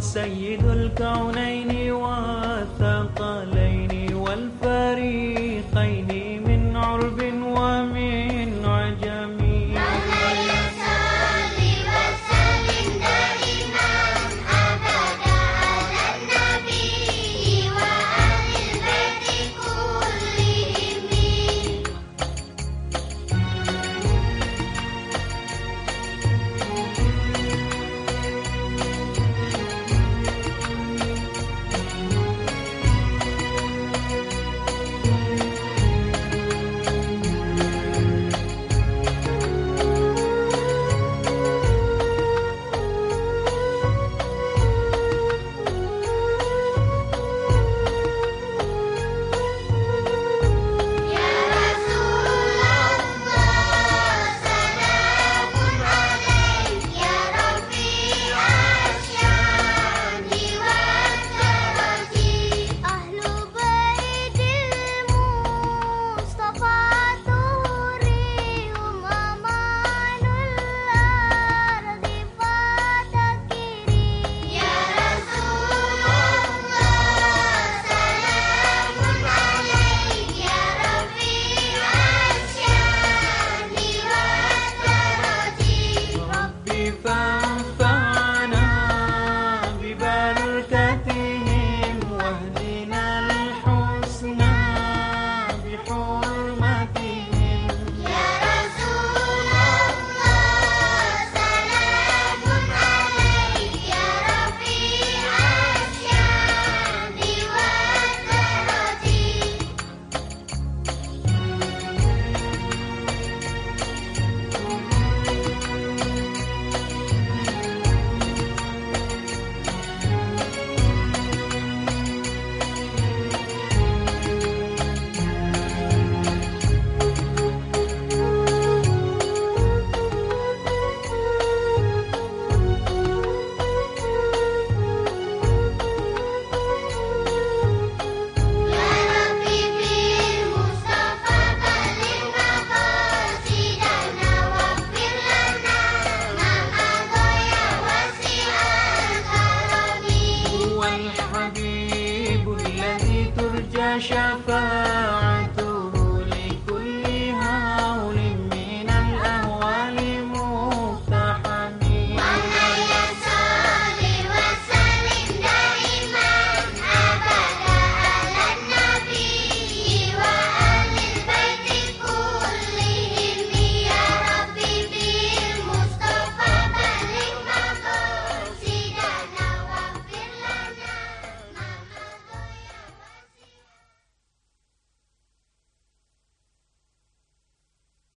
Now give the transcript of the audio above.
سيد الكونين والثقلين الحبيب الذي ترجى شفاعته